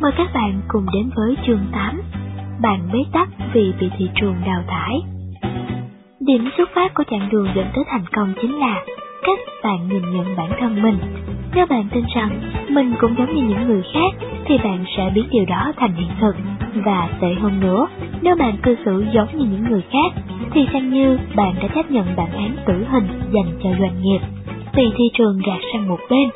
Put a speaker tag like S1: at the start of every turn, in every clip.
S1: Mời các bạn cùng đến với chương 8 Bạn bế tắc vì bị thị trường đào thải Điểm xuất phát của chặng đường dẫn tới thành công chính là cách bạn nhìn nhận bản thân mình. Nếu bạn tin rằng mình cũng giống như những người khác thì bạn sẽ biến điều đó thành hiện thực. Và tệ hơn nữa, nếu bạn cư xử giống như những người khác thì xem như bạn đã chấp nhận bản án tử hình dành cho doanh nghiệp. Vì thị trường gạt sang một bên.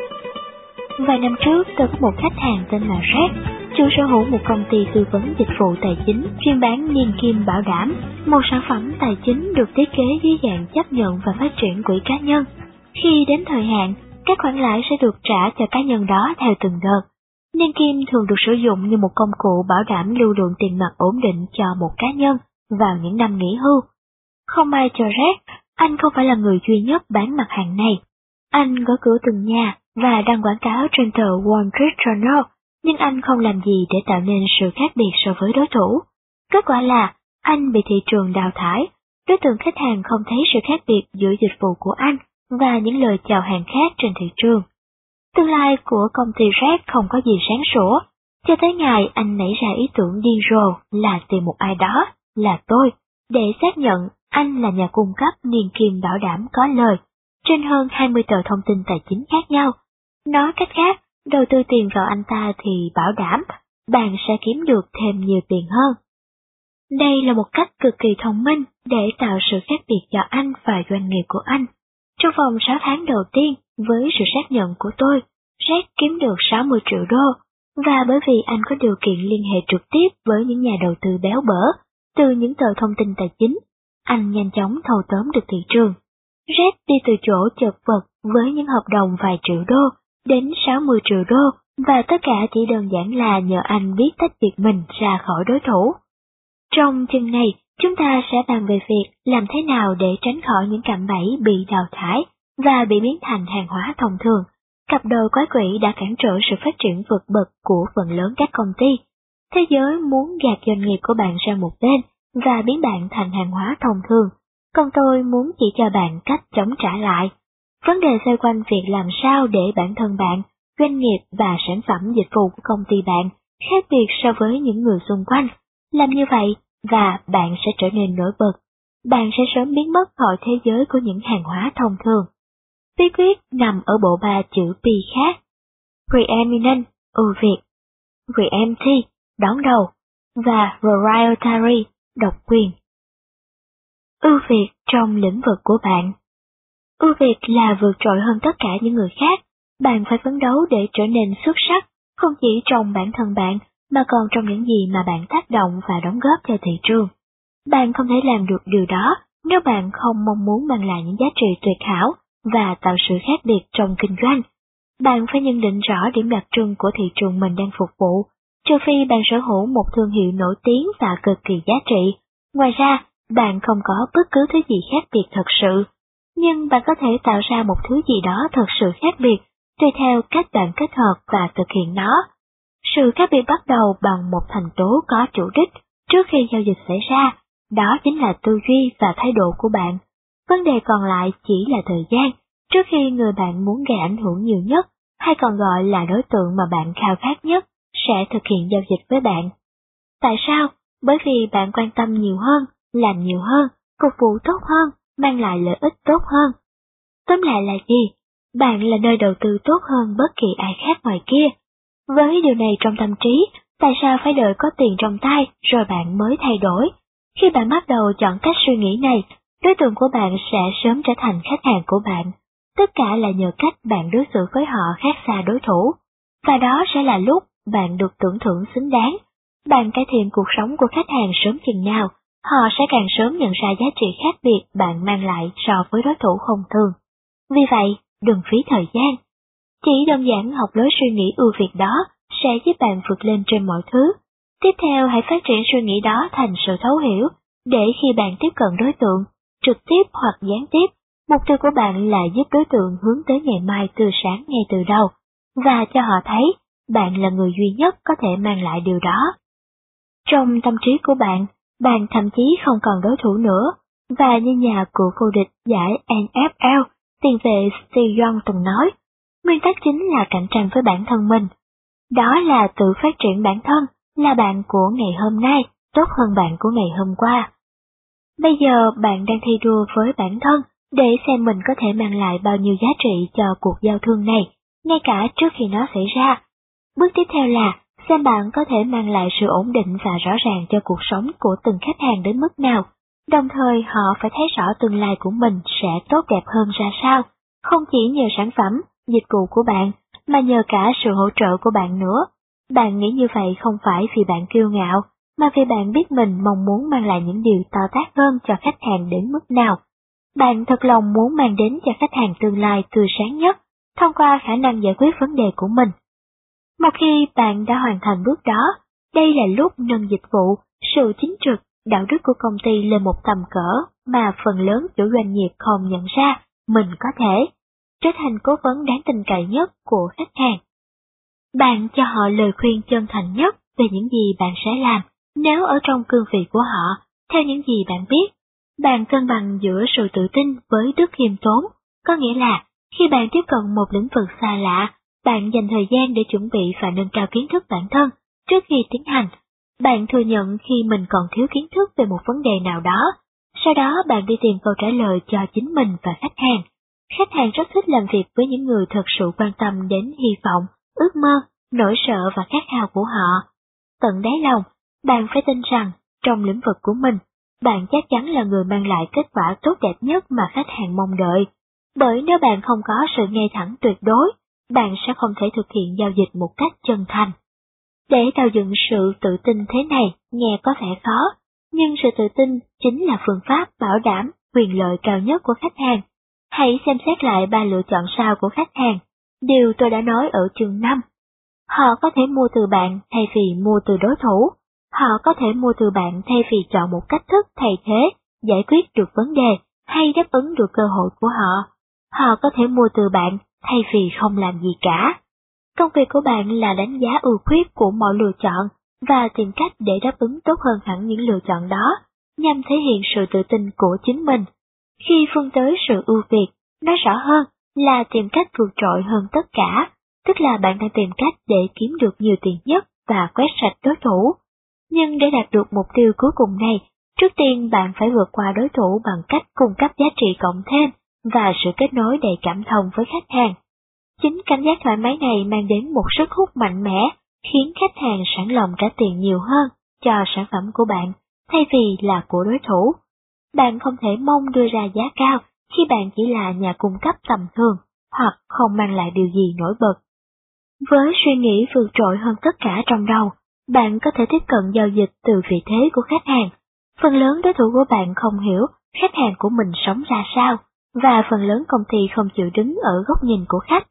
S1: Vài năm trước tôi có một khách hàng tên là Jack chủ sở hữu một công ty tư vấn dịch vụ tài chính chuyên bán niên kim bảo đảm, một sản phẩm tài chính được thiết kế dưới dạng chấp nhận và phát triển quỹ cá nhân. Khi đến thời hạn, các khoản lãi sẽ được trả cho cá nhân đó theo từng đợt. Niên kim thường được sử dụng như một công cụ bảo đảm lưu lượng tiền mặt ổn định cho một cá nhân vào những năm nghỉ hưu. Không ai cho rét, anh không phải là người duy nhất bán mặt hàng này. Anh gõ cửa từng nhà và đăng quảng cáo trên tờ Wall Street Journal nhưng anh không làm gì để tạo nên sự khác biệt so với đối thủ. Kết quả là anh bị thị trường đào thải, đối tượng khách hàng không thấy sự khác biệt giữa dịch vụ của anh và những lời chào hàng khác trên thị trường. Tương lai của công ty Red không có gì sáng sủa, cho tới ngày anh nảy ra ý tưởng điên rồ là tìm một ai đó, là tôi, để xác nhận anh là nhà cung cấp niềm kim bảo đảm có lời, trên hơn 20 tờ thông tin tài chính khác nhau. Nói cách khác, đầu tư tiền vào anh ta thì bảo đảm bạn sẽ kiếm được thêm nhiều tiền hơn. Đây là một cách cực kỳ thông minh để tạo sự khác biệt cho anh và doanh nghiệp của anh. Trong vòng 6 tháng đầu tiên, với sự xác nhận của tôi, Jack kiếm được 60 triệu đô, và bởi vì anh có điều kiện liên hệ trực tiếp với những nhà đầu tư béo bở từ những tờ thông tin tài chính, anh nhanh chóng thâu tóm được thị trường. Jack đi từ chỗ chật vật với những hợp đồng vài triệu đô đến 60 triệu đô, và tất cả chỉ đơn giản là nhờ anh biết tách biệt mình ra khỏi đối thủ. Trong chương này, chúng ta sẽ bàn về việc làm thế nào để tránh khỏi những cạm bẫy bị đào thải và bị biến thành hàng hóa thông thường. Cặp đôi quái quỷ đã cản trở sự phát triển vượt bậc của phần lớn các công ty. Thế giới muốn gạt doanh nghiệp của bạn ra một bên và biến bạn thành hàng hóa thông thường, còn tôi muốn chỉ cho bạn cách chống trả lại. Vấn đề xoay quanh việc làm sao để bản thân bạn, doanh nghiệp và sản phẩm dịch vụ của công ty bạn khác biệt so với những người xung quanh. Làm như vậy và bạn sẽ trở nên nổi bật. Bạn sẽ sớm biến mất khỏi thế giới của những hàng hóa thông thường. Bí quyết nằm ở bộ ba chữ P khác. Preeminent, ưu việt. Preempty, đón đầu. Và proprietary, độc quyền. Ưu việt trong lĩnh vực của bạn Ưu việt là vượt trội hơn tất cả những người khác. Bạn phải phấn đấu để trở nên xuất sắc, không chỉ trong bản thân bạn, mà còn trong những gì mà bạn tác động và đóng góp cho thị trường. Bạn không thể làm được điều đó nếu bạn không mong muốn mang lại những giá trị tuyệt hảo và tạo sự khác biệt trong kinh doanh. Bạn phải nhận định rõ điểm đặc trưng của thị trường mình đang phục vụ, trừ phi bạn sở hữu một thương hiệu nổi tiếng và cực kỳ giá trị. Ngoài ra, bạn không có bất cứ thứ gì khác biệt thật sự nhưng bạn có thể tạo ra một thứ gì đó thật sự khác biệt, tùy theo cách bạn kết hợp và thực hiện nó. Sự khác biệt bắt đầu bằng một thành tố có chủ đích trước khi giao dịch xảy ra, đó chính là tư duy và thái độ của bạn. Vấn đề còn lại chỉ là thời gian, trước khi người bạn muốn gây ảnh hưởng nhiều nhất, hay còn gọi là đối tượng mà bạn khao khát nhất, sẽ thực hiện giao dịch với bạn. Tại sao? Bởi vì bạn quan tâm nhiều hơn, làm nhiều hơn, phục vụ tốt hơn, mang lại lợi ích tốt hơn. Tóm lại là gì? Bạn là nơi đầu tư tốt hơn bất kỳ ai khác ngoài kia. Với điều này trong tâm trí, tại sao phải đợi có tiền trong tay rồi bạn mới thay đổi? Khi bạn bắt đầu chọn cách suy nghĩ này, đối tượng của bạn sẽ sớm trở thành khách hàng của bạn. Tất cả là nhờ cách bạn đối xử với họ khác xa đối thủ. Và đó sẽ là lúc bạn được tưởng thưởng xứng đáng. Bạn cải thiện cuộc sống của khách hàng sớm chừng nào, họ sẽ càng sớm nhận ra giá trị khác biệt bạn mang lại so với đối thủ không thường. Vì vậy, đừng phí thời gian. Chỉ đơn giản học lối suy nghĩ ưu việt đó sẽ giúp bạn vượt lên trên mọi thứ. Tiếp theo hãy phát triển suy nghĩ đó thành sự thấu hiểu, để khi bạn tiếp cận đối tượng, trực tiếp hoặc gián tiếp, mục tiêu của bạn là giúp đối tượng hướng tới ngày mai từ sáng ngay từ đầu, và cho họ thấy bạn là người duy nhất có thể mang lại điều đó. Trong tâm trí của bạn, bạn thậm chí không còn đối thủ nữa, và như nhà của vô địch giải NFL, tiền vệ Steve Young từng nói, nguyên tắc chính là cạnh tranh với bản thân mình. Đó là tự phát triển bản thân, là bạn của ngày hôm nay, tốt hơn bạn của ngày hôm qua. Bây giờ bạn đang thi đua với bản thân để xem mình có thể mang lại bao nhiêu giá trị cho cuộc giao thương này, ngay cả trước khi nó xảy ra. Bước tiếp theo là xem bạn có thể mang lại sự ổn định và rõ ràng cho cuộc sống của từng khách hàng đến mức nào, đồng thời họ phải thấy rõ tương lai của mình sẽ tốt đẹp hơn ra sao, không chỉ nhờ sản phẩm, dịch vụ của bạn, mà nhờ cả sự hỗ trợ của bạn nữa. Bạn nghĩ như vậy không phải vì bạn kiêu ngạo, mà vì bạn biết mình mong muốn mang lại những điều to tát hơn cho khách hàng đến mức nào. Bạn thật lòng muốn mang đến cho khách hàng tương lai tươi sáng nhất, thông qua khả năng giải quyết vấn đề của mình. Một khi bạn đã hoàn thành bước đó, đây là lúc nâng dịch vụ, sự chính trực, đạo đức của công ty lên một tầm cỡ mà phần lớn chủ doanh nghiệp không nhận ra mình có thể trở thành cố vấn đáng tin cậy nhất của khách hàng. Bạn cho họ lời khuyên chân thành nhất về những gì bạn sẽ làm nếu ở trong cương vị của họ, theo những gì bạn biết. Bạn cân bằng giữa sự tự tin với đức khiêm tốn, có nghĩa là khi bạn tiếp cận một lĩnh vực xa lạ, bạn dành thời gian để chuẩn bị và nâng cao kiến thức bản thân trước khi tiến hành. Bạn thừa nhận khi mình còn thiếu kiến thức về một vấn đề nào đó, sau đó bạn đi tìm câu trả lời cho chính mình và khách hàng. Khách hàng rất thích làm việc với những người thật sự quan tâm đến hy vọng, ước mơ, nỗi sợ và khát khao của họ. Tận đáy lòng, bạn phải tin rằng, trong lĩnh vực của mình, bạn chắc chắn là người mang lại kết quả tốt đẹp nhất mà khách hàng mong đợi. Bởi nếu bạn không có sự ngay thẳng tuyệt đối, bạn sẽ không thể thực hiện giao dịch một cách chân thành. Để tạo dựng sự tự tin thế này nghe có vẻ khó, nhưng sự tự tin chính là phương pháp bảo đảm quyền lợi cao nhất của khách hàng. Hãy xem xét lại ba lựa chọn sau của khách hàng, điều tôi đã nói ở chương 5. Họ có thể mua từ bạn thay vì mua từ đối thủ. Họ có thể mua từ bạn thay vì chọn một cách thức thay thế, giải quyết được vấn đề hay đáp ứng được cơ hội của họ. Họ có thể mua từ bạn thay vì không làm gì cả. Công việc của bạn là đánh giá ưu khuyết của mọi lựa chọn và tìm cách để đáp ứng tốt hơn hẳn những lựa chọn đó, nhằm thể hiện sự tự tin của chính mình. Khi phương tới sự ưu việt, nói rõ hơn là tìm cách vượt trội hơn tất cả, tức là bạn đang tìm cách để kiếm được nhiều tiền nhất và quét sạch đối thủ. Nhưng để đạt được mục tiêu cuối cùng này, trước tiên bạn phải vượt qua đối thủ bằng cách cung cấp giá trị cộng thêm và sự kết nối đầy cảm thông với khách hàng. Chính cảm giác thoải mái này mang đến một sức hút mạnh mẽ, khiến khách hàng sẵn lòng trả tiền nhiều hơn cho sản phẩm của bạn, thay vì là của đối thủ. Bạn không thể mong đưa ra giá cao khi bạn chỉ là nhà cung cấp tầm thường hoặc không mang lại điều gì nổi bật. Với suy nghĩ vượt trội hơn tất cả trong đầu, bạn có thể tiếp cận giao dịch từ vị thế của khách hàng. Phần lớn đối thủ của bạn không hiểu khách hàng của mình sống ra sao, và phần lớn công ty không chịu đứng ở góc nhìn của khách.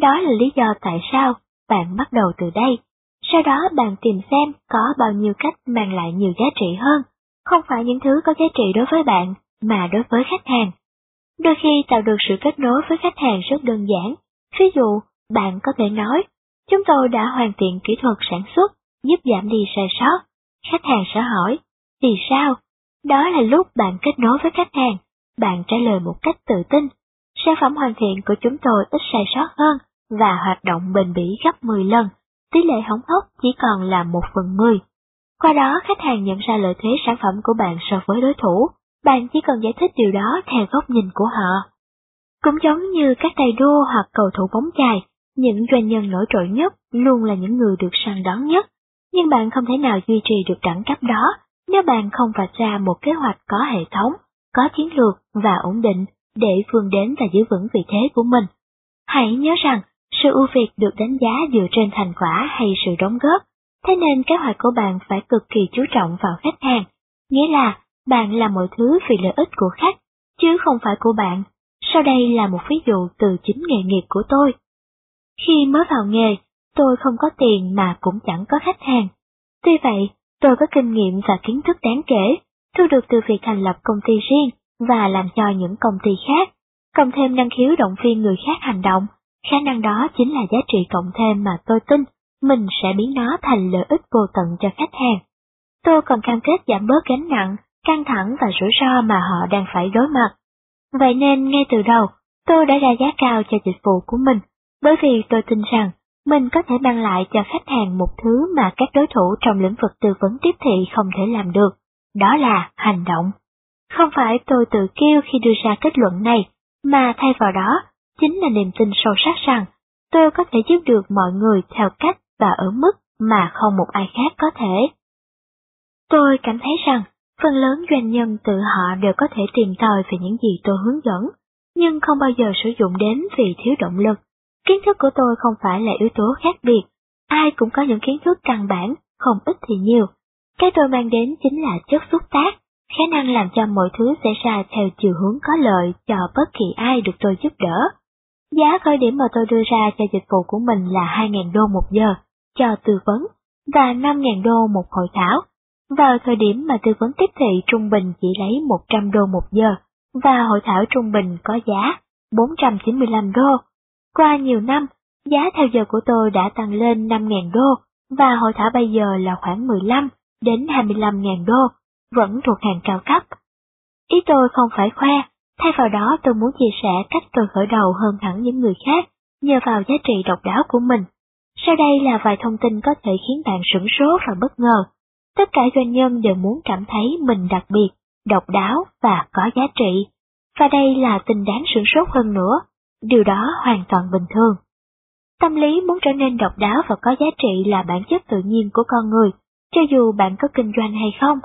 S1: Đó là lý do tại sao bạn bắt đầu từ đây. Sau đó bạn tìm xem có bao nhiêu cách mang lại nhiều giá trị hơn, không phải những thứ có giá trị đối với bạn, mà đối với khách hàng. Đôi khi tạo được sự kết nối với khách hàng rất đơn giản. Ví dụ, bạn có thể nói, chúng tôi đã hoàn thiện kỹ thuật sản xuất, giúp giảm đi sai sót. Khách hàng sẽ hỏi, vì sao? Đó là lúc bạn kết nối với khách hàng, bạn trả lời một cách tự tin. Sản phẩm hoàn thiện của chúng tôi ít sai sót hơn và hoạt động bền bỉ gấp 10 lần, tỷ lệ hỏng hóc chỉ còn là 1 phần 10. Qua đó khách hàng nhận ra lợi thế sản phẩm của bạn so với đối thủ, bạn chỉ cần giải thích điều đó theo góc nhìn của họ. Cũng giống như các tay đua hoặc cầu thủ bóng chày, những doanh nhân nổi trội nhất luôn là những người được săn đón nhất, nhưng bạn không thể nào duy trì được đẳng cấp đó nếu bạn không vạch ra một kế hoạch có hệ thống, có chiến lược và ổn định để vươn đến và giữ vững vị thế của mình. Hãy nhớ rằng, sự ưu việt được đánh giá dựa trên thành quả hay sự đóng góp, thế nên kế hoạch của bạn phải cực kỳ chú trọng vào khách hàng, nghĩa là bạn làm mọi thứ vì lợi ích của khách, chứ không phải của bạn. Sau đây là một ví dụ từ chính nghề nghiệp của tôi. Khi mới vào nghề, tôi không có tiền mà cũng chẳng có khách hàng. Tuy vậy, tôi có kinh nghiệm và kiến thức đáng kể, thu được từ việc thành lập công ty riêng và làm cho những công ty khác, cộng thêm năng khiếu động viên người khác hành động. Khả năng đó chính là giá trị cộng thêm mà tôi tin mình sẽ biến nó thành lợi ích vô tận cho khách hàng. Tôi còn cam kết giảm bớt gánh nặng, căng thẳng và rủi ro mà họ đang phải đối mặt. Vậy nên ngay từ đầu, tôi đã ra giá cao cho dịch vụ của mình, bởi vì tôi tin rằng mình có thể mang lại cho khách hàng một thứ mà các đối thủ trong lĩnh vực tư vấn tiếp thị không thể làm được, đó là hành động. Không phải tôi tự kêu khi đưa ra kết luận này, mà thay vào đó, chính là niềm tin sâu sắc rằng tôi có thể giúp được mọi người theo cách và ở mức mà không một ai khác có thể. Tôi cảm thấy rằng, phần lớn doanh nhân tự họ đều có thể tìm tòi về những gì tôi hướng dẫn, nhưng không bao giờ sử dụng đến vì thiếu động lực. Kiến thức của tôi không phải là yếu tố khác biệt, ai cũng có những kiến thức căn bản, không ít thì nhiều. Cái tôi mang đến chính là chất xúc tác, khả năng làm cho mọi thứ xảy ra theo chiều hướng có lợi cho bất kỳ ai được tôi giúp đỡ. Giá khởi điểm mà tôi đưa ra cho dịch vụ của mình là 2.000 đô một giờ cho tư vấn và 5.000 đô một hội thảo. Vào thời điểm mà tư vấn tiếp thị trung bình chỉ lấy 100 đô một giờ và hội thảo trung bình có giá 495 đô. Qua nhiều năm, giá theo giờ của tôi đã tăng lên 5.000 đô và hội thảo bây giờ là khoảng 15 đến 25.000 đô, vẫn thuộc hàng cao cấp. Ý tôi không phải khoe, thay vào đó tôi muốn chia sẻ cách tôi khởi đầu hơn hẳn những người khác, nhờ vào giá trị độc đáo của mình. Sau đây là vài thông tin có thể khiến bạn sửng sốt và bất ngờ. Tất cả doanh nhân đều muốn cảm thấy mình đặc biệt, độc đáo và có giá trị. Và đây là tin đáng sửng sốt hơn nữa, điều đó hoàn toàn bình thường. Tâm lý muốn trở nên độc đáo và có giá trị là bản chất tự nhiên của con người, cho dù bạn có kinh doanh hay không.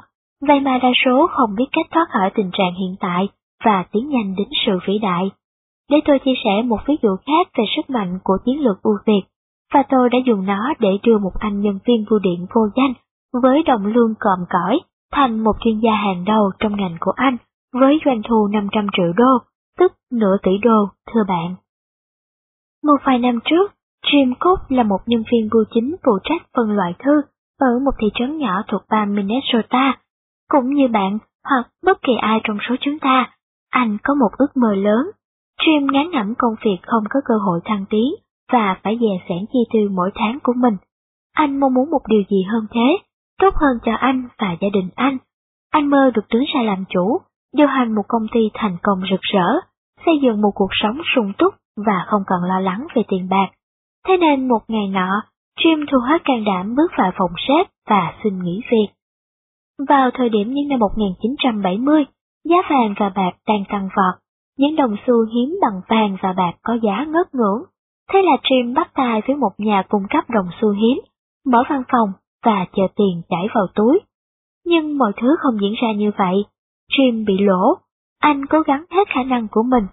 S1: Vậy mà đa số không biết cách thoát khỏi tình trạng hiện tại và tiến nhanh đến sự vĩ đại. Để tôi chia sẻ một ví dụ khác về sức mạnh của chiến lược ưu việt, và tôi đã dùng nó để đưa một anh nhân viên bưu điện vô danh với đồng lương còm cõi thành một chuyên gia hàng đầu trong ngành của anh với doanh thu 500 triệu đô, tức nửa tỷ đô, thưa bạn. Một vài năm trước, Jim Cook là một nhân viên bưu chính phụ trách phân loại thư ở một thị trấn nhỏ thuộc bang Minnesota. Cũng như bạn hoặc bất kỳ ai trong số chúng ta, anh có một ước mơ lớn. Jim ngán ngẩm công việc không có cơ hội thăng tiến và phải dè sẻn chi tiêu mỗi tháng của mình. Anh mong muốn một điều gì hơn thế, tốt hơn cho anh và gia đình anh. Anh mơ được đứng ra làm chủ, điều hành một công ty thành công rực rỡ, xây dựng một cuộc sống sung túc và không cần lo lắng về tiền bạc. Thế nên một ngày nọ, Jim thu hết can đảm bước vào phòng sếp và xin nghỉ việc. Vào thời điểm những năm 1970, giá vàng và bạc đang tăng vọt, những đồng xu hiếm bằng vàng và bạc có giá ngất ngưỡng. Thế là Jim bắt tay với một nhà cung cấp đồng xu hiếm, mở văn phòng và chờ tiền chảy vào túi. Nhưng mọi thứ không diễn ra như vậy. Jim bị lỗ. Anh cố gắng hết khả năng của mình.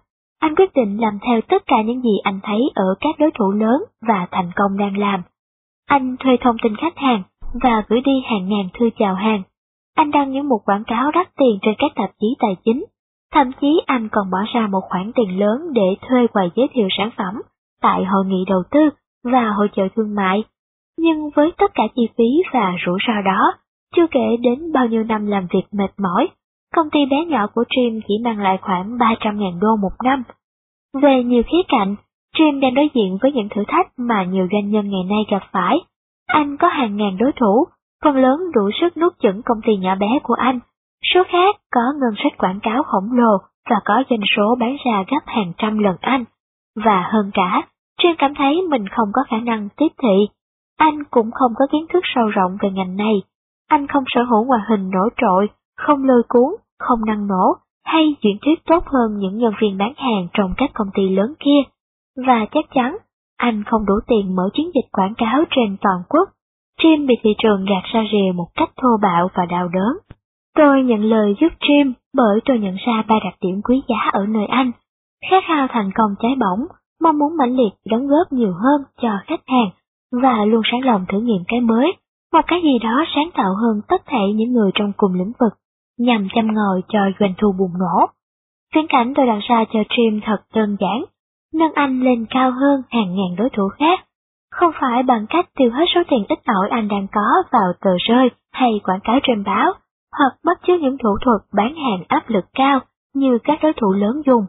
S1: Anh quyết định làm theo tất cả những gì anh thấy ở các đối thủ lớn và thành công đang làm. Anh thuê thông tin khách hàng và gửi đi hàng ngàn thư chào hàng. Anh đăng những một quảng cáo đắt tiền trên các tạp chí tài chính. Thậm chí anh còn bỏ ra một khoản tiền lớn để thuê quầy giới thiệu sản phẩm tại hội nghị đầu tư và hội chợ thương mại. Nhưng với tất cả chi phí và rủi ro đó, chưa kể đến bao nhiêu năm làm việc mệt mỏi, công ty bé nhỏ của Jim chỉ mang lại khoảng 300.000 đô một năm. Về nhiều khía cạnh, Jim đang đối diện với những thử thách mà nhiều doanh nhân ngày nay gặp phải. Anh có hàng ngàn đối thủ, phần lớn đủ sức nuốt chửng công ty nhỏ bé của anh. Số khác có ngân sách quảng cáo khổng lồ và có doanh số bán ra gấp hàng trăm lần anh. Và hơn cả, Jim cảm thấy mình không có khả năng tiếp thị. Anh cũng không có kiến thức sâu rộng về ngành này. Anh không sở hữu ngoại hình nổi trội, không lôi cuốn, không năng nổ, hay diễn thuyết tốt hơn những nhân viên bán hàng trong các công ty lớn kia. Và chắc chắn, anh không đủ tiền mở chiến dịch quảng cáo trên toàn quốc. Jim bị thị trường gạt ra rìa một cách thô bạo và đau đớn. Tôi nhận lời giúp Jim bởi tôi nhận ra ba đặc điểm quý giá ở nơi anh. Khát khao thành công trái bỏng, mong muốn mãnh liệt đóng góp nhiều hơn cho khách hàng và luôn sáng lòng thử nghiệm cái mới, một cái gì đó sáng tạo hơn tất thể những người trong cùng lĩnh vực, nhằm chăm ngồi cho doanh thu bùng nổ. Viễn cảnh tôi đặt ra cho Jim thật đơn giản, nâng anh lên cao hơn hàng ngàn đối thủ khác, không phải bằng cách tiêu hết số tiền ít ỏi anh đang có vào tờ rơi hay quảng cáo trên báo, hoặc bắt chước những thủ thuật bán hàng áp lực cao như các đối thủ lớn dùng,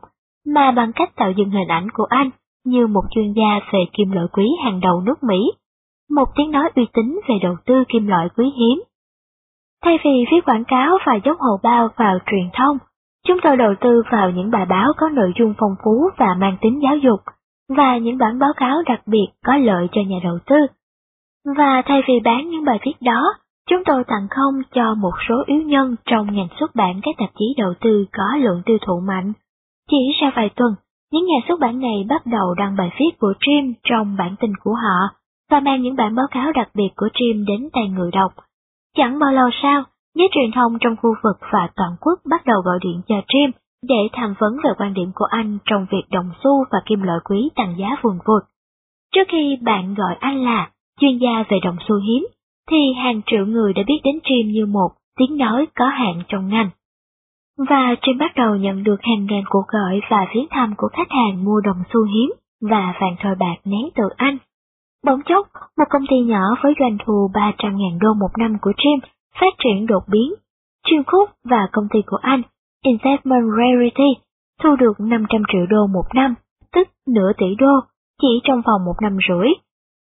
S1: mà bằng cách tạo dựng hình ảnh của anh như một chuyên gia về kim loại quý hàng đầu nước Mỹ, một tiếng nói uy tín về đầu tư kim loại quý hiếm. Thay vì viết quảng cáo và dốc hồ bao vào truyền thông, chúng tôi đầu tư vào những bài báo có nội dung phong phú và mang tính giáo dục. và những bản báo cáo đặc biệt có lợi cho nhà đầu tư. Và thay vì bán những bài viết đó, chúng tôi tặng không cho một số yếu nhân trong ngành xuất bản các tạp chí đầu tư có lượng tiêu thụ mạnh. Chỉ sau vài tuần, những nhà xuất bản này bắt đầu đăng bài viết của Trim trong bản tin của họ và mang những bản báo cáo đặc biệt của Trim đến tay người đọc. Chẳng bao lâu sau, giới truyền thông trong khu vực và toàn quốc bắt đầu gọi điện cho Trim để tham vấn về quan điểm của anh trong việc đồng xu và kim loại quý tăng giá vùn vụt. Trước khi bạn gọi anh là chuyên gia về đồng xu hiếm, thì hàng triệu người đã biết đến Trim như một tiếng nói có hạn trong ngành. Và Jim bắt đầu nhận được hàng ngàn cuộc gọi và viếng thăm của khách hàng mua đồng xu hiếm và vàng thỏi bạc nén từ Anh. Bỗng chốc, một công ty nhỏ với doanh thu 300.000 đô một năm của Trim phát triển đột biến. Jim khúc và công ty của anh, Investment Rarity, thu được 500 triệu đô một năm, tức nửa tỷ đô, chỉ trong vòng một năm rưỡi.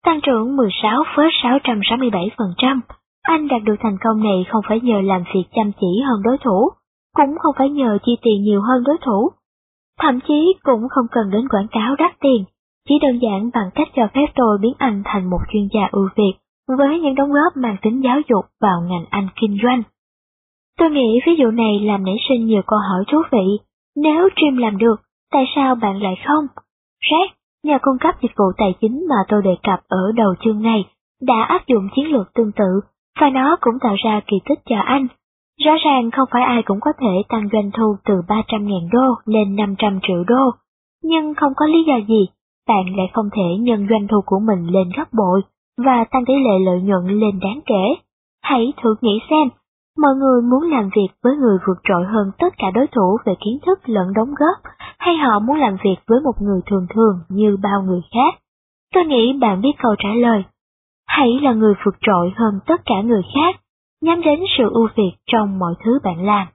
S1: Tăng trưởng 16,667%. Anh đạt được thành công này không phải nhờ làm việc chăm chỉ hơn đối thủ, cũng không phải nhờ chi tiền nhiều hơn đối thủ. Thậm chí cũng không cần đến quảng cáo đắt tiền, chỉ đơn giản bằng cách cho phép tôi biến anh thành một chuyên gia ưu việt với những đóng góp mang tính giáo dục vào ngành Anh kinh doanh. Tôi nghĩ ví dụ này làm nảy sinh nhiều câu hỏi thú vị. Nếu Jim làm được, tại sao bạn lại không? Jack, nhà cung cấp dịch vụ tài chính mà tôi đề cập ở đầu chương này, đã áp dụng chiến lược tương tự, và nó cũng tạo ra kỳ tích cho anh. Rõ ràng không phải ai cũng có thể tăng doanh thu từ 300.000 đô lên 500 triệu đô, nhưng không có lý do gì bạn lại không thể nhân doanh thu của mình lên gấp bội và tăng tỷ lệ lợi nhuận lên đáng kể. Hãy thử nghĩ xem, mọi người muốn làm việc với người vượt trội hơn tất cả đối thủ về kiến thức lẫn đóng góp, hay họ muốn làm việc với một người thường thường như bao người khác? Tôi nghĩ bạn biết câu trả lời. Hãy là người vượt trội hơn tất cả người khác, nhắm đến sự ưu việt trong mọi thứ bạn làm.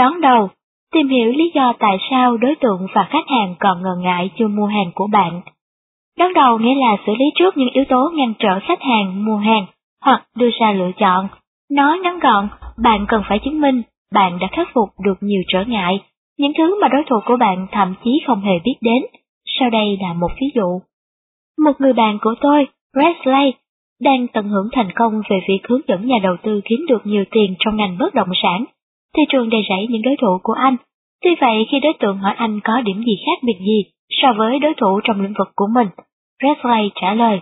S1: Đón đầu, tìm hiểu lý do tại sao đối tượng và khách hàng còn ngần ngại chưa mua hàng của bạn. Đón đầu nghĩa là xử lý trước những yếu tố ngăn trở khách hàng mua hàng hoặc đưa ra lựa chọn. Nói ngắn gọn, bạn cần phải chứng minh bạn đã khắc phục được nhiều trở ngại, những thứ mà đối thủ của bạn thậm chí không hề biết đến. Sau đây là một ví dụ. Một người bạn của tôi, Presley, đang tận hưởng thành công về việc hướng dẫn nhà đầu tư kiếm được nhiều tiền trong ngành bất động sản thị trường đầy rẫy những đối thủ của anh. Tuy vậy khi đối tượng hỏi anh có điểm gì khác biệt gì so với đối thủ trong lĩnh vực của mình, Presley trả lời,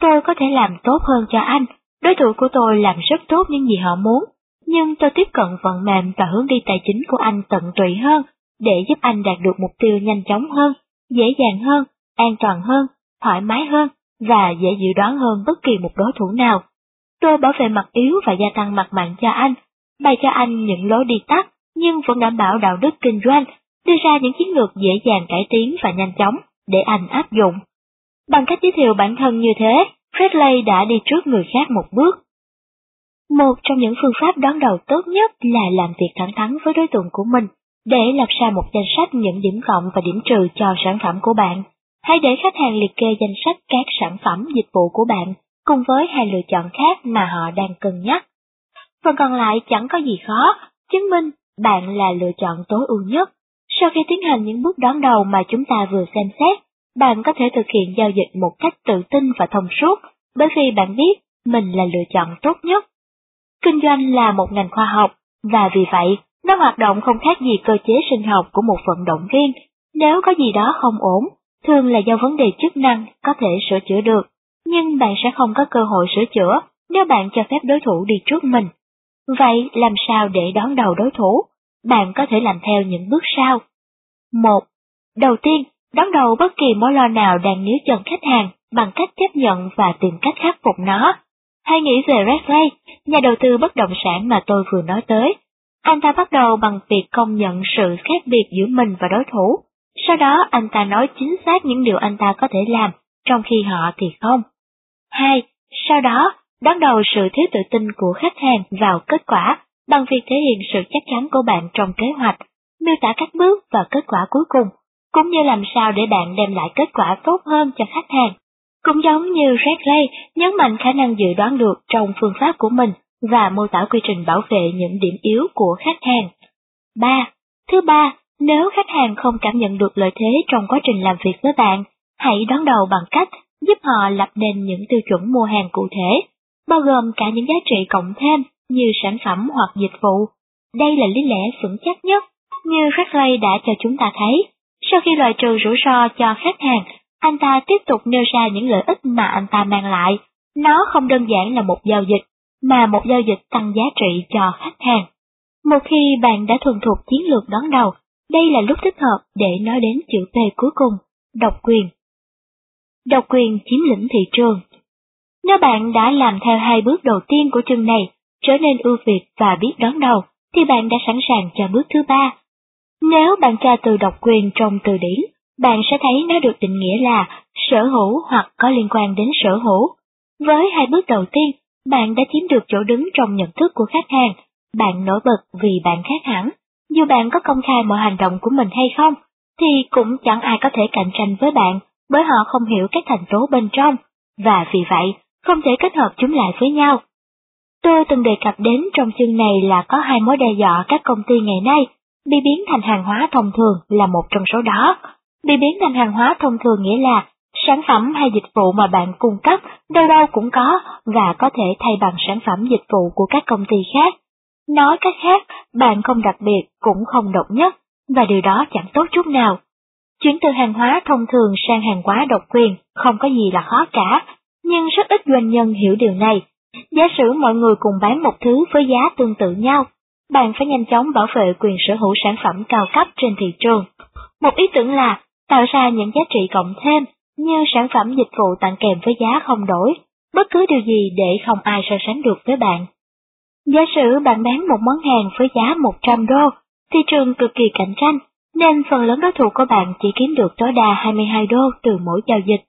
S1: tôi có thể làm tốt hơn cho anh, đối thủ của tôi làm rất tốt những gì họ muốn, nhưng tôi tiếp cận vận mềm và hướng đi tài chính của anh tận tụy hơn để giúp anh đạt được mục tiêu nhanh chóng hơn, dễ dàng hơn, an toàn hơn, thoải mái hơn và dễ dự đoán hơn bất kỳ một đối thủ nào. Tôi bảo vệ mặt yếu và gia tăng mặt mạnh cho anh bày cho anh những lối đi tắt nhưng vẫn đảm bảo đạo đức kinh doanh, đưa ra những chiến lược dễ dàng cải tiến và nhanh chóng để anh áp dụng. Bằng cách giới thiệu bản thân như thế, Fredley đã đi trước người khác một bước. Một trong những phương pháp đón đầu tốt nhất là làm việc thẳng thắn với đối tượng của mình, để lập ra một danh sách những điểm cộng và điểm trừ cho sản phẩm của bạn. Hãy để khách hàng liệt kê danh sách các sản phẩm dịch vụ của bạn, cùng với hai lựa chọn khác mà họ đang cân nhắc. Phần còn lại chẳng có gì khó, chứng minh bạn là lựa chọn tối ưu nhất. Sau khi tiến hành những bước đón đầu mà chúng ta vừa xem xét, bạn có thể thực hiện giao dịch một cách tự tin và thông suốt, bởi vì bạn biết mình là lựa chọn tốt nhất. Kinh doanh là một ngành khoa học, và vì vậy, nó hoạt động không khác gì cơ chế sinh học của một vận động viên. Nếu có gì đó không ổn, thường là do vấn đề chức năng có thể sửa chữa được, nhưng bạn sẽ không có cơ hội sửa chữa nếu bạn cho phép đối thủ đi trước mình. Vậy làm sao để đón đầu đối thủ? Bạn có thể làm theo những bước sau. 1. Đầu tiên, đón đầu bất kỳ mối lo nào đang níu chân khách hàng bằng cách chấp nhận và tìm cách khắc phục nó. Hãy nghĩ về Redley, nhà đầu tư bất động sản mà tôi vừa nói tới. Anh ta bắt đầu bằng việc công nhận sự khác biệt giữa mình và đối thủ. Sau đó anh ta nói chính xác những điều anh ta có thể làm, trong khi họ thì không. 2. Sau đó, Đón đầu sự thiếu tự tin của khách hàng vào kết quả bằng việc thể hiện sự chắc chắn của bạn trong kế hoạch, miêu tả các bước và kết quả cuối cùng, cũng như làm sao để bạn đem lại kết quả tốt hơn cho khách hàng. Cũng giống như Redley nhấn mạnh khả năng dự đoán được trong phương pháp của mình và mô tả quy trình bảo vệ những điểm yếu của khách hàng. 3. Thứ ba, nếu khách hàng không cảm nhận được lợi thế trong quá trình làm việc với bạn, hãy đón đầu bằng cách giúp họ lập nên những tiêu chuẩn mua hàng cụ thể, bao gồm cả những giá trị cộng thêm như sản phẩm hoặc dịch vụ. Đây là lý lẽ vững chắc nhất, như Rackley đã cho chúng ta thấy. Sau khi loại trừ rủi ro cho khách hàng, anh ta tiếp tục nêu ra những lợi ích mà anh ta mang lại. Nó không đơn giản là một giao dịch, mà một giao dịch tăng giá trị cho khách hàng. Một khi bạn đã thuần thục chiến lược đón đầu, đây là lúc thích hợp để nói đến chữ P cuối cùng, độc quyền. Độc quyền chiếm lĩnh thị trường. Nếu bạn đã làm theo hai bước đầu tiên của chương này, trở nên ưu việt và biết đón đầu, thì bạn đã sẵn sàng cho bước thứ ba. Nếu bạn tra từ độc quyền trong từ điển, bạn sẽ thấy nó được định nghĩa là sở hữu hoặc có liên quan đến sở hữu. Với hai bước đầu tiên, bạn đã chiếm được chỗ đứng trong nhận thức của khách hàng, bạn nổi bật vì bạn khác hẳn. Dù bạn có công khai mọi hành động của mình hay không, thì cũng chẳng ai có thể cạnh tranh với bạn, bởi họ không hiểu các thành tố bên trong, và vì vậy, không thể kết hợp chúng lại với nhau. Tôi từng đề cập đến trong chương này là có hai mối đe dọa các công ty ngày nay, bị biến thành hàng hóa thông thường là một trong số đó. Bị biến thành hàng hóa thông thường nghĩa là sản phẩm hay dịch vụ mà bạn cung cấp đâu đâu cũng có và có thể thay bằng sản phẩm dịch vụ của các công ty khác. Nói cách khác, bạn không đặc biệt cũng không độc nhất, và điều đó chẳng tốt chút nào. Chuyển từ hàng hóa thông thường sang hàng hóa độc quyền không có gì là khó cả, nhưng rất ít doanh nhân hiểu điều này. Giả sử mọi người cùng bán một thứ với giá tương tự nhau, bạn phải nhanh chóng bảo vệ quyền sở hữu sản phẩm cao cấp trên thị trường. Một ý tưởng là tạo ra những giá trị cộng thêm như sản phẩm dịch vụ tặng kèm với giá không đổi, bất cứ điều gì để không ai so sánh được với bạn. Giả sử bạn bán một món hàng với giá 100 đô, thị trường cực kỳ cạnh tranh, nên phần lớn đối thủ của bạn chỉ kiếm được tối đa 22 đô từ mỗi giao dịch.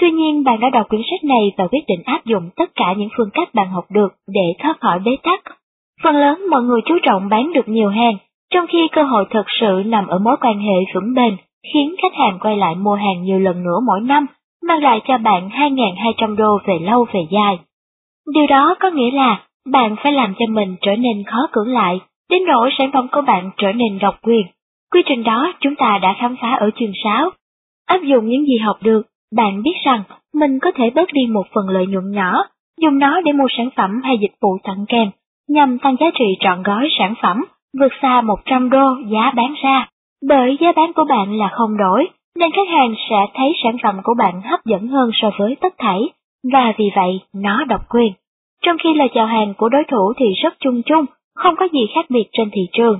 S1: Tuy nhiên bạn đã đọc quyển sách này và quyết định áp dụng tất cả những phương cách bạn học được để thoát khỏi bế tắc. Phần lớn mọi người chú trọng bán được nhiều hàng, trong khi cơ hội thật sự nằm ở mối quan hệ vững bền, khiến khách hàng quay lại mua hàng nhiều lần nữa mỗi năm, mang lại cho bạn 2.200 đô về lâu về dài. Điều đó có nghĩa là bạn phải làm cho mình trở nên khó cưỡng lại, đến nỗi sản phẩm của bạn trở nên độc quyền. Quy trình đó chúng ta đã khám phá ở chương 6. Áp dụng những gì học được, bạn biết rằng mình có thể bớt đi một phần lợi nhuận nhỏ, dùng nó để mua sản phẩm hay dịch vụ tặng kèm, nhằm tăng giá trị trọn gói sản phẩm, vượt xa 100 đô giá bán ra. Bởi giá bán của bạn là không đổi, nên khách hàng sẽ thấy sản phẩm của bạn hấp dẫn hơn so với tất thảy, và vì vậy nó độc quyền trong khi lời chào hàng của đối thủ thì rất chung chung, không có gì khác biệt trên thị trường.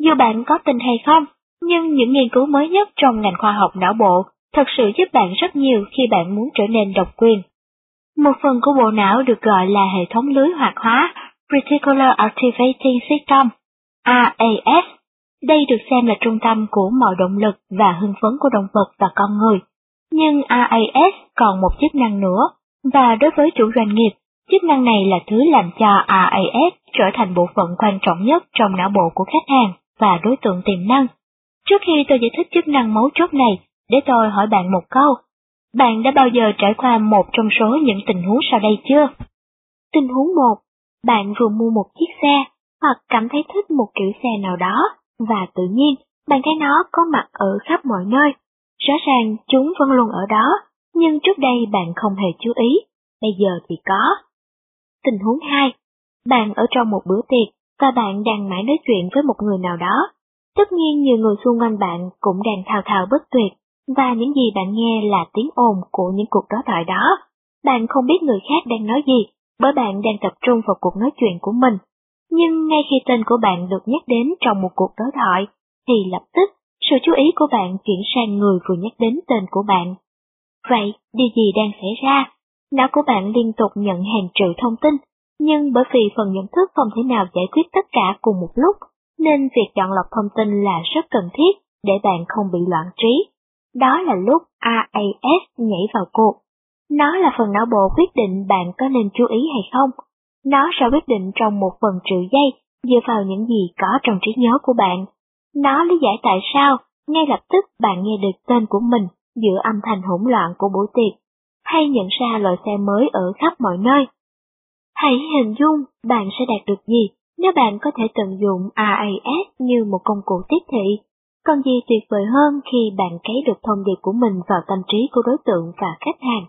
S1: Dù bạn có tin hay không, nhưng những nghiên cứu mới nhất trong ngành khoa học não bộ thật sự giúp bạn rất nhiều khi bạn muốn trở nên độc quyền. Một phần của bộ não được gọi là hệ thống lưới hoạt hóa Reticular Activating System, RAS. Đây được xem là trung tâm của mọi động lực và hưng phấn của động vật và con người. Nhưng RAS còn một chức năng nữa, và đối với chủ doanh nghiệp, Chức năng này là thứ làm cho RAS trở thành bộ phận quan trọng nhất trong não bộ của khách hàng và đối tượng tiềm năng. Trước khi tôi giải thích chức năng mấu chốt này, để tôi hỏi bạn một câu. Bạn đã bao giờ trải qua một trong số những tình huống sau đây chưa? Tình huống 1. Bạn vừa mua một chiếc xe, hoặc cảm thấy thích một kiểu xe nào đó, và tự nhiên, bạn thấy nó có mặt ở khắp mọi nơi. Rõ ràng chúng vẫn luôn ở đó, nhưng trước đây bạn không hề chú ý, bây giờ thì có. Tình huống 2. Bạn ở trong một bữa tiệc và bạn đang mãi nói chuyện với một người nào đó. Tất nhiên nhiều người xung quanh bạn cũng đang thao thao bất tuyệt, và những gì bạn nghe là tiếng ồn của những cuộc đối thoại đó. Bạn không biết người khác đang nói gì, bởi bạn đang tập trung vào cuộc nói chuyện của mình. Nhưng ngay khi tên của bạn được nhắc đến trong một cuộc đối thoại, thì lập tức sự chú ý của bạn chuyển sang người vừa nhắc đến tên của bạn. Vậy, điều gì đang xảy ra? Não của bạn liên tục nhận hàng triệu thông tin, nhưng bởi vì phần nhận thức không thể nào giải quyết tất cả cùng một lúc, nên việc chọn lọc thông tin là rất cần thiết để bạn không bị loạn trí. Đó là lúc RAS nhảy vào cuộc. Nó là phần não bộ quyết định bạn có nên chú ý hay không. Nó sẽ quyết định trong một phần triệu giây dựa vào những gì có trong trí nhớ của bạn. Nó lý giải tại sao, ngay lập tức bạn nghe được tên của mình giữa âm thanh hỗn loạn của buổi tiệc, hay nhận ra loại xe mới ở khắp mọi nơi. Hãy hình dung bạn sẽ đạt được gì nếu bạn có thể tận dụng RAS như một công cụ tiếp thị. Còn gì tuyệt vời hơn khi bạn cấy được thông điệp của mình vào tâm trí của đối tượng và khách hàng.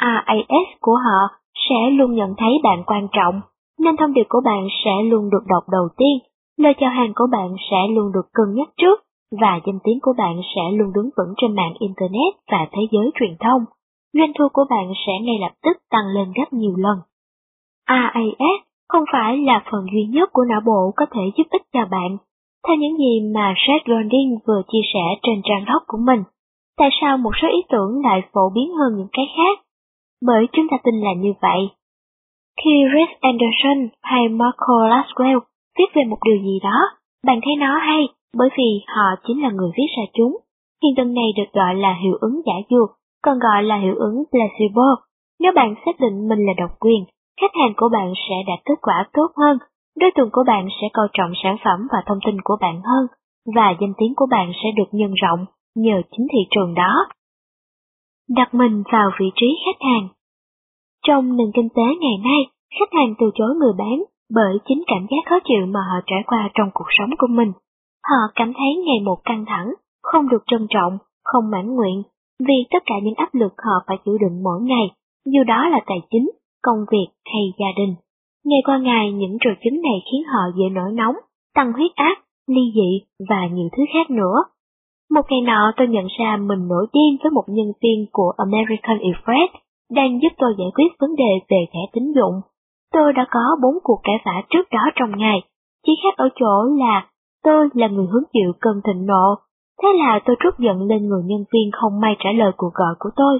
S1: RAS của họ sẽ luôn nhận thấy bạn quan trọng, nên thông điệp của bạn sẽ luôn được đọc đầu tiên, lời chào hàng của bạn sẽ luôn được cân nhắc trước, và danh tiếng của bạn sẽ luôn đứng vững trên mạng Internet và thế giới truyền thông. Doanh thu của bạn sẽ ngay lập tức tăng lên gấp nhiều lần. RAS không phải là phần duy nhất của não bộ có thể giúp ích cho bạn. Theo những gì mà Seth Godin vừa chia sẻ trên trang blog của mình, tại sao một số ý tưởng lại phổ biến hơn những cái khác? Bởi chúng ta tin là như vậy. Khi Rick Anderson hay Marco Laswell viết về một điều gì đó, bạn thấy nó hay bởi vì họ chính là người viết ra chúng. Hiện tượng này được gọi là hiệu ứng giả dược, còn gọi là hiệu ứng placebo. Nếu bạn xác định mình là độc quyền, khách hàng của bạn sẽ đạt kết quả tốt hơn, đối tượng của bạn sẽ coi trọng sản phẩm và thông tin của bạn hơn, và danh tiếng của bạn sẽ được nhân rộng nhờ chính thị trường đó. Đặt mình vào vị trí khách hàng Trong nền kinh tế ngày nay, khách hàng từ chối người bán bởi chính cảm giác khó chịu mà họ trải qua trong cuộc sống của mình. Họ cảm thấy ngày một căng thẳng, không được trân trọng, không mãn nguyện, vì tất cả những áp lực họ phải chịu đựng mỗi ngày, dù đó là tài chính, công việc hay gia đình. Ngày qua ngày những trò chứng này khiến họ dễ nổi nóng, tăng huyết áp, ly dị và nhiều thứ khác nữa. Một ngày nọ tôi nhận ra mình nổi điên với một nhân viên của American Express đang giúp tôi giải quyết vấn đề về thẻ tín dụng. Tôi đã có bốn cuộc cãi vã trước đó trong ngày, chỉ khác ở chỗ là tôi là người hứng chịu cơn thịnh nộ. Thế là tôi trút giận lên người nhân viên không may trả lời cuộc gọi của tôi.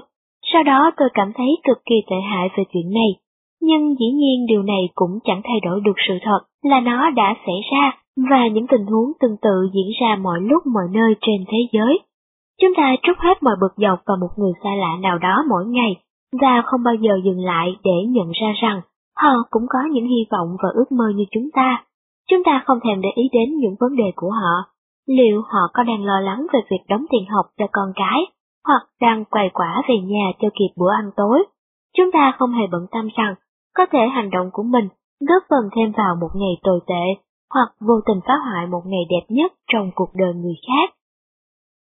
S1: Sau đó tôi cảm thấy cực kỳ tệ hại về chuyện này. Nhưng dĩ nhiên điều này cũng chẳng thay đổi được sự thật là nó đã xảy ra và những tình huống tương tự diễn ra mọi lúc mọi nơi trên thế giới. Chúng ta trút hết mọi bực dọc vào một người xa lạ nào đó mỗi ngày và không bao giờ dừng lại để nhận ra rằng họ cũng có những hy vọng và ước mơ như chúng ta. Chúng ta không thèm để ý đến những vấn đề của họ. Liệu họ có đang lo lắng về việc đóng tiền học cho con cái, hoặc đang quầy quả về nhà cho kịp bữa ăn tối? Chúng ta không hề bận tâm rằng có thể hành động của mình góp phần thêm vào một ngày tồi tệ, hoặc vô tình phá hoại một ngày đẹp nhất trong cuộc đời người khác.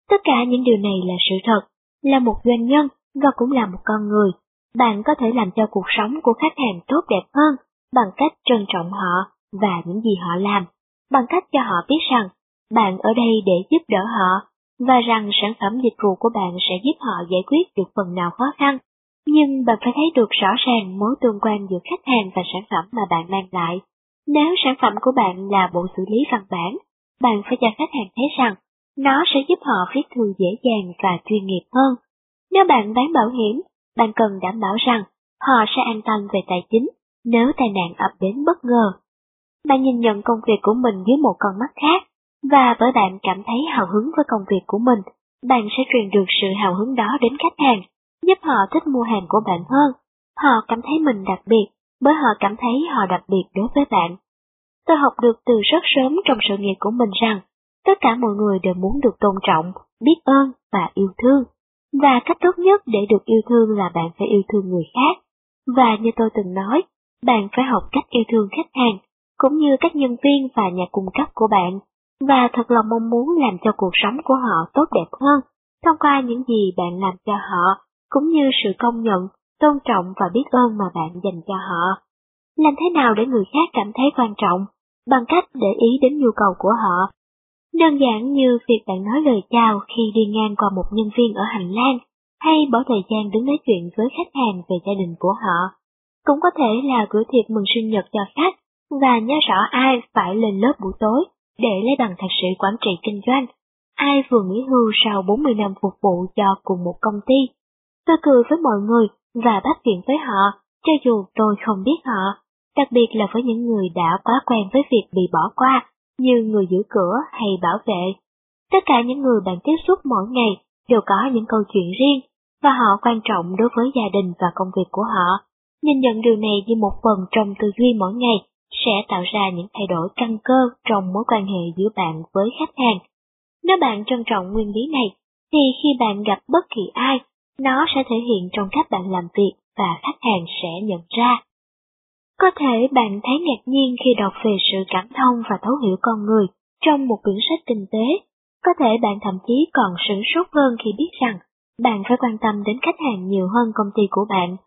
S1: Tất cả những điều này là sự thật, là một doanh nhân và cũng là một con người. Bạn có thể làm cho cuộc sống của khách hàng tốt đẹp hơn bằng cách trân trọng họ và những gì họ làm, bằng cách cho họ biết rằng bạn ở đây để giúp đỡ họ và rằng sản phẩm dịch vụ của bạn sẽ giúp họ giải quyết được phần nào khó khăn. Nhưng bạn phải thấy được rõ ràng mối tương quan giữa khách hàng và sản phẩm mà bạn mang lại. Nếu sản phẩm của bạn là bộ xử lý văn bản, bạn phải cho khách hàng thấy rằng nó sẽ giúp họ viết thư dễ dàng và chuyên nghiệp hơn. Nếu bạn bán bảo hiểm, bạn cần đảm bảo rằng họ sẽ an tâm về tài chính nếu tai nạn ập đến bất ngờ. Bạn nhìn nhận công việc của mình dưới một con mắt khác, và bởi bạn cảm thấy hào hứng với công việc của mình, bạn sẽ truyền được sự hào hứng đó đến khách hàng, giúp họ thích mua hàng của bạn hơn. Họ cảm thấy mình đặc biệt, bởi họ cảm thấy họ đặc biệt đối với bạn. Tôi học được từ rất sớm trong sự nghiệp của mình rằng, tất cả mọi người đều muốn được tôn trọng, biết ơn và yêu thương. Và cách tốt nhất để được yêu thương là bạn phải yêu thương người khác. Và như tôi từng nói, bạn phải học cách yêu thương khách hàng, cũng như các nhân viên và nhà cung cấp của bạn, và thật lòng mong muốn làm cho cuộc sống của họ tốt đẹp hơn, thông qua những gì bạn làm cho họ, cũng như sự công nhận, tôn trọng và biết ơn mà bạn dành cho họ. Làm thế nào để người khác cảm thấy quan trọng? Bằng cách để ý đến nhu cầu của họ. Đơn giản như việc bạn nói lời chào khi đi ngang qua một nhân viên ở hành lang, hay bỏ thời gian đứng nói chuyện với khách hàng về gia đình của họ. Cũng có thể là gửi thiệp mừng sinh nhật cho khách, và nhớ rõ ai phải lên lớp buổi tối để lấy bằng thạc sĩ quản trị kinh doanh, ai vừa nghỉ hưu sau 40 năm phục vụ cho cùng một công ty. Tôi cười với mọi người và bắt chuyện với họ, cho dù tôi không biết họ, đặc biệt là với những người đã quá quen với việc bị bỏ qua, như người giữ cửa hay bảo vệ. Tất cả những người bạn tiếp xúc mỗi ngày đều có những câu chuyện riêng, và họ quan trọng đối với gia đình và công việc của họ. Nhìn nhận điều này như một phần trong tư duy mỗi ngày sẽ tạo ra những thay đổi căn cơ trong mối quan hệ giữa bạn với khách hàng. Nếu bạn trân trọng nguyên lý này, thì khi bạn gặp bất kỳ ai, nó sẽ thể hiện trong cách bạn làm việc và khách hàng sẽ nhận ra. Có thể bạn thấy ngạc nhiên khi đọc về sự cảm thông và thấu hiểu con người trong một quyển sách kinh tế. Có thể bạn thậm chí còn sửng sốt hơn khi biết rằng bạn phải quan tâm đến khách hàng nhiều hơn công ty của bạn.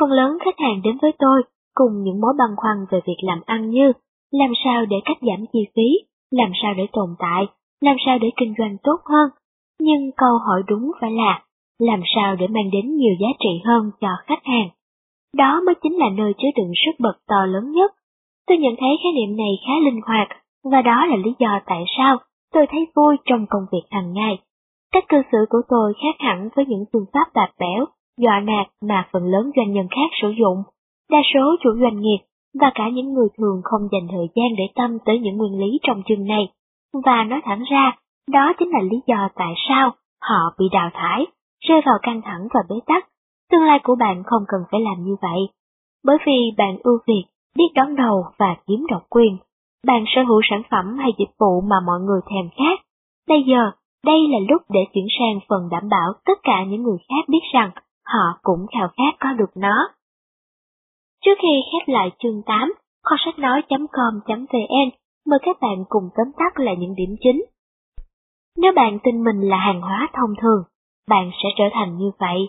S1: Phần lớn khách hàng đến với tôi cùng những mối băn khoăn về việc làm ăn như làm sao để cắt giảm chi phí, làm sao để tồn tại, làm sao để kinh doanh tốt hơn. Nhưng câu hỏi đúng phải là làm sao để mang đến nhiều giá trị hơn cho khách hàng. Đó mới chính là nơi chứa đựng sức bật to lớn nhất. Tôi nhận thấy khái niệm này khá linh hoạt, và đó là lý do tại sao tôi thấy vui trong công việc hàng ngày. Cách cư xử của tôi khác hẳn với những phương pháp bạc bẽo, dọa nạt mà phần lớn doanh nhân khác sử dụng. Đa số chủ doanh nghiệp và cả những người thường không dành thời gian để tâm tới những nguyên lý trong chương này. Và nói thẳng ra, đó chính là lý do tại sao họ bị đào thải, rơi vào căng thẳng và bế tắc. Tương lai của bạn không cần phải làm như vậy. Bởi vì bạn ưu việt, biết đón đầu và chiếm độc quyền. Bạn sở hữu sản phẩm hay dịch vụ mà mọi người thèm khát. Bây giờ, đây là lúc để chuyển sang phần đảm bảo tất cả những người khác biết rằng họ cũng khao khát có được nó. Trước khi khép lại chương 8, kho sách nói.com.vn mời các bạn cùng tóm tắt lại những điểm chính. Nếu bạn tin mình là hàng hóa thông thường, bạn sẽ trở thành như vậy.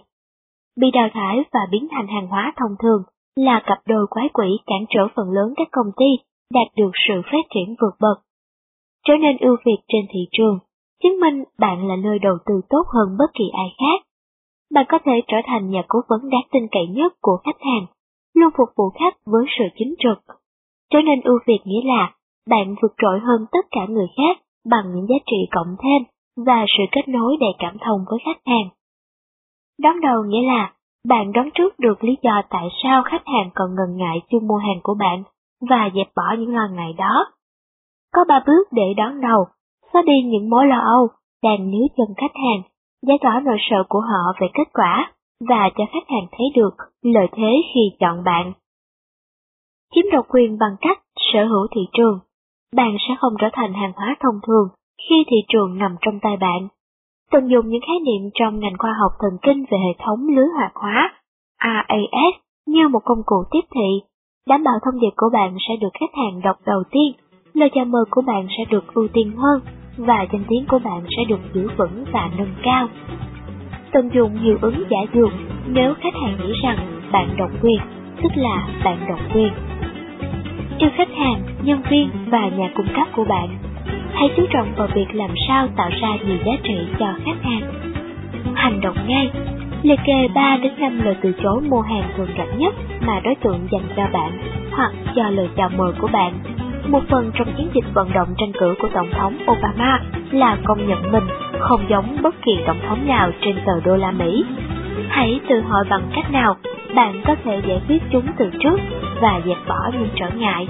S1: Bị đào thải và biến thành hàng hóa thông thường là cặp đôi quái quỷ cản trở phần lớn các công ty đạt được sự phát triển vượt bậc. Trở nên ưu việt trên thị trường, chứng minh bạn là nơi đầu tư tốt hơn bất kỳ ai khác. Bạn có thể trở thành nhà cố vấn đáng tin cậy nhất của khách hàng, luôn phục vụ khách với sự chính trực. Trở nên ưu việt nghĩa là bạn vượt trội hơn tất cả người khác bằng những giá trị cộng thêm và sự kết nối đầy cảm thông với khách hàng. Đón đầu nghĩa là bạn đoán trước được lý do tại sao khách hàng còn ngần ngại chung mua hàng của bạn và dẹp bỏ những lo ngại đó. Có ba bước để đón đầu, xóa đi những mối lo âu, đàn níu chân khách hàng, giải tỏa nỗi sợ của họ về kết quả và cho khách hàng thấy được lợi thế khi chọn bạn. Chiếm độc quyền bằng cách sở hữu thị trường, bạn sẽ không trở thành hàng hóa thông thường khi thị trường nằm trong tay bạn. Tận dụng những khái niệm trong ngành khoa học thần kinh về hệ thống lưới hoạt hóa, RAS, như một công cụ tiếp thị, đảm bảo thông điệp của bạn sẽ được khách hàng đọc đầu tiên, lời chào mời của bạn sẽ được ưu tiên hơn, và danh tiếng của bạn sẽ được giữ vững và nâng cao. Tận dụng hiệu ứng giả dược nếu khách hàng nghĩ rằng bạn độc quyền, tức là bạn độc quyền. Yêu khách hàng, nhân viên và nhà cung cấp của bạn hãy chú trọng vào việc làm sao tạo ra nhiều giá trị cho khách hàng. Hành động ngay, liệt kê 3 đến 5 lời từ chối mua hàng thường gặp nhất mà đối tượng dành cho bạn hoặc cho lời chào mời của bạn. Một phần trong chiến dịch vận động tranh cử của Tổng thống Obama là công nhận mình không giống bất kỳ tổng thống nào trên tờ đô la Mỹ. Hãy tự hỏi bằng cách nào bạn có thể giải quyết chúng từ trước và dẹp bỏ những trở ngại